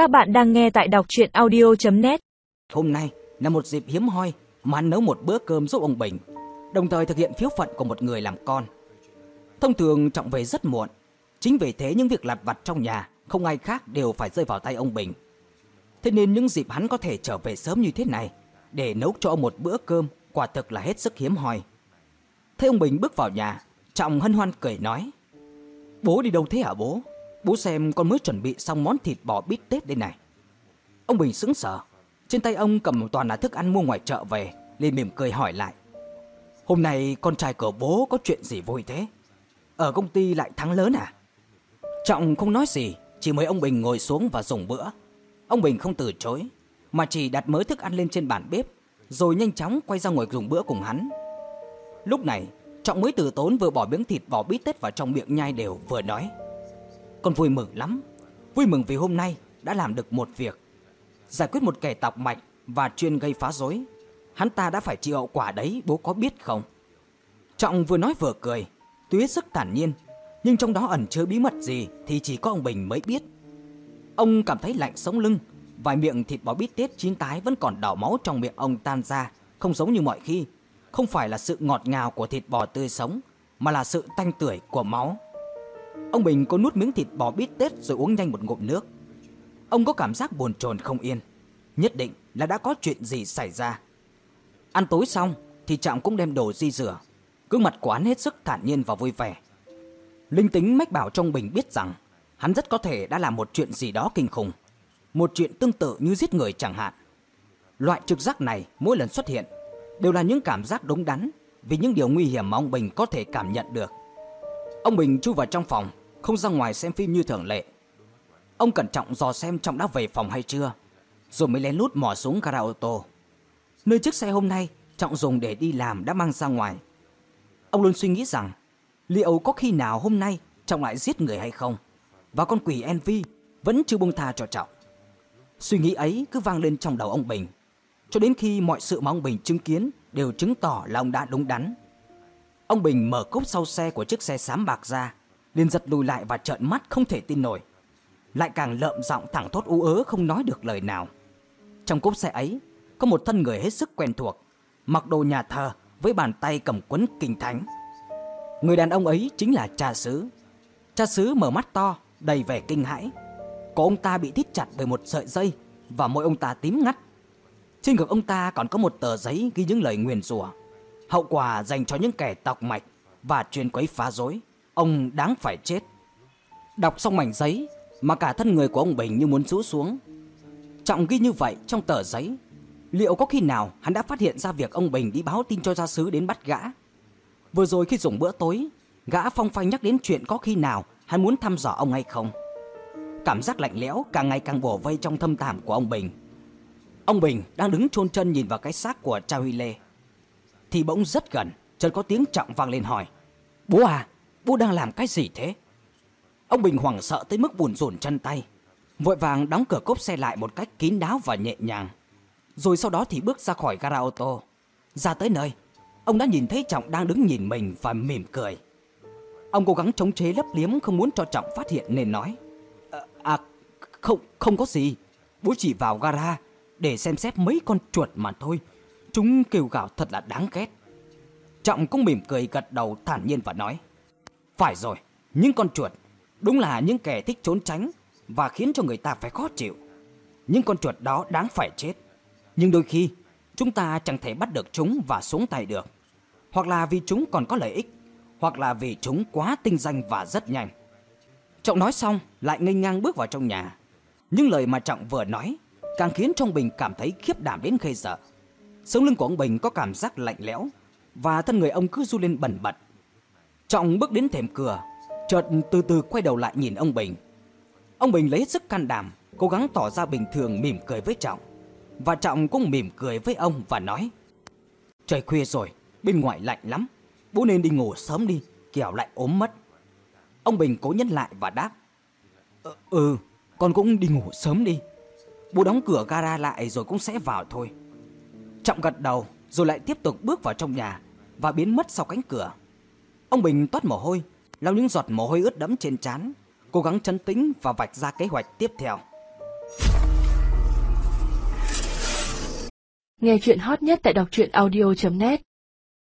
Các bạn đang nghe tại đọc chuyện audio.net Hôm nay là một dịp hiếm hoi mà hắn nấu một bữa cơm giúp ông Bình, đồng thời thực hiện phiếu phận của một người làm con. Thông thường Trọng về rất muộn, chính vì thế những việc lặt vặt trong nhà không ai khác đều phải rơi vào tay ông Bình. Thế nên những dịp hắn có thể trở về sớm như thế này để nấu cho ông một bữa cơm quả thực là hết sức hiếm hoi. Thấy ông Bình bước vào nhà, Trọng hân hoan cười nói Bố đi đâu thế hả bố? Bố xem con mới chuẩn bị xong món thịt bò bít tết đây này. Ông Bình sững sờ. Trên tay ông cầm toàn là thức ăn mua ngoài chợ về, liền mỉm cười hỏi lại. Hôm nay con trai của bố có chuyện gì vui thế? Ở công ty lại thắng lớn à? Trọng không nói gì, chỉ mời ông Bình ngồi xuống và dùng bữa. Ông Bình không từ chối, mà chỉ đặt mớ thức ăn lên trên bàn bếp, rồi nhanh chóng quay ra ngồi dùng bữa cùng hắn. Lúc này, Trọng mới từ tốn vừa bỏ miếng thịt bò bít tết vào trong miệng nhai đều vừa nói. Con vui mừng lắm, vui mừng vì hôm nay đã làm được một việc. Giải quyết một kẻ tọc mạch và chuyên gây phá rối. Hắn ta đã phải chịu hậu quả đấy, bố có biết không? Trọng vừa nói vừa cười, tuy hết sức thản nhiên, nhưng trong đó ẩn chứa bí mật gì thì chỉ có ông Bình mới biết. Ông cảm thấy lạnh sống lưng, vài miệng thịt bò bít tết chín tái vẫn còn đỏ máu trong miệng ông tan ra, không giống như mọi khi. Không phải là sự ngọt ngào của thịt bò tươi sống, mà là sự tanh tưởi của máu. Ông Bình có nuốt miếng thịt bò bít tết rồi uống nhanh một ngụm nước. Ông có cảm giác buồn chồn không yên, nhất định là đã có chuyện gì xảy ra. Ăn tối xong thì Trọng cũng đem đồ di rửa, gương mặt của hắn hết sức thản nhiên và vui vẻ. Linh tính mách bảo trong Bình biết rằng hắn rất có thể đã làm một chuyện gì đó kinh khủng, một chuyện tương tự như giết người chẳng hạn. Loại trực giác này mỗi lần xuất hiện đều là những cảm giác đúng đắn vì những điều nguy hiểm mà ông Bình có thể cảm nhận được. Ông Bình chui vào trong phòng, không ra ngoài xem phim như thường lệ. Ông cẩn trọng dò xem Trọng đã về phòng hay chưa, rồi mới lén lút mò xuống gara ô tô. Nơi chiếc xe hôm nay Trọng dùng để đi làm đã mang ra ngoài. Ông luôn suy nghĩ rằng liệu có khi nào hôm nay Trọng lại giết người hay không, và con quỷ Envy vẫn chưa buông tha cho Trọng. Suy nghĩ ấy cứ vang lên trong đầu ông Bình, cho đến khi mọi sự mà ông Bình chứng kiến đều chứng tỏ là ông đã đúng đắn. Ông Bình mở cốp sau xe của chiếc xe xám bạc ra, liền giật lùi lại và trợn mắt không thể tin nổi. Lại càng lợm giọng thẳng thốt ú ớ không nói được lời nào. Trong cốp xe ấy, có một thân người hết sức quen thuộc, mặc đồ nhà thờ với bàn tay cầm cuốn kinh thánh. Người đàn ông ấy chính là cha xứ. Cha xứ mở mắt to, đầy vẻ kinh hãi. Cổ ông ta bị thít chặt bởi một sợi dây và môi ông ta tím ngắt. Trên ngực ông ta còn có một tờ giấy ghi những lời nguyền rủa hậu quả dành cho những kẻ tọc mạch và chuyên quấy phá rối. Ông đáng phải chết. Đọc xong mảnh giấy mà cả thân người của ông Bình như muốn rũ xuống. Trọng ghi như vậy trong tờ giấy. Liệu có khi nào hắn đã phát hiện ra việc ông Bình đi báo tin cho gia sứ đến bắt gã? Vừa rồi khi dùng bữa tối, gã phong phanh nhắc đến chuyện có khi nào hắn muốn thăm dò ông hay không. Cảm giác lạnh lẽo càng ngày càng bổ vây trong thâm thảm của ông Bình. Ông Bình đang đứng chôn chân nhìn vào cái xác của Cha Huy Lê thì bỗng rất gần, chợt có tiếng trọng vang lên hỏi. Bố à, Vũ đang làm cái gì thế? Ông Bình hoảng sợ tới mức buồn rùn chân tay, vội vàng đóng cửa cốp xe lại một cách kín đáo và nhẹ nhàng. Rồi sau đó thì bước ra khỏi gara ô tô. Ra tới nơi, ông đã nhìn thấy Trọng đang đứng nhìn mình và mỉm cười. Ông cố gắng chống chế lấp liếm không muốn cho Trọng phát hiện nên nói. À, à không, không có gì. Bố chỉ vào gara để xem xét mấy con chuột mà thôi. Chúng kêu gào thật là đáng ghét. Trọng cũng mỉm cười gật đầu thản nhiên và nói. Phải rồi, những con chuột đúng là những kẻ thích trốn tránh và khiến cho người ta phải khó chịu. Những con chuột đó đáng phải chết. Nhưng đôi khi chúng ta chẳng thể bắt được chúng và xuống tay được. Hoặc là vì chúng còn có lợi ích, hoặc là vì chúng quá tinh danh và rất nhanh. Trọng nói xong lại ngây ngang bước vào trong nhà. Những lời mà Trọng vừa nói càng khiến trong Bình cảm thấy khiếp đảm đến khê sợ. Sống lưng của ông Bình có cảm giác lạnh lẽo và thân người ông cứ du lên bẩn bật. Trọng bước đến thềm cửa, chợt từ từ quay đầu lại nhìn ông Bình. Ông Bình lấy sức can đảm, cố gắng tỏ ra bình thường mỉm cười với Trọng. Và Trọng cũng mỉm cười với ông và nói Trời khuya rồi, bên ngoài lạnh lắm, bố nên đi ngủ sớm đi, kẻo lại ốm mất. Ông Bình cố nhấn lại và đáp Ừ, ừ con cũng đi ngủ sớm đi. Bố đóng cửa gara lại rồi cũng sẽ vào thôi. Trọng gật đầu rồi lại tiếp tục bước vào trong nhà và biến mất sau cánh cửa. Ông Bình toát mồ hôi, lau những giọt mồ hôi ướt đẫm trên trán, cố gắng trấn tĩnh và vạch ra kế hoạch tiếp theo. Nghe chuyện hot nhất tại đọc truyện audio.net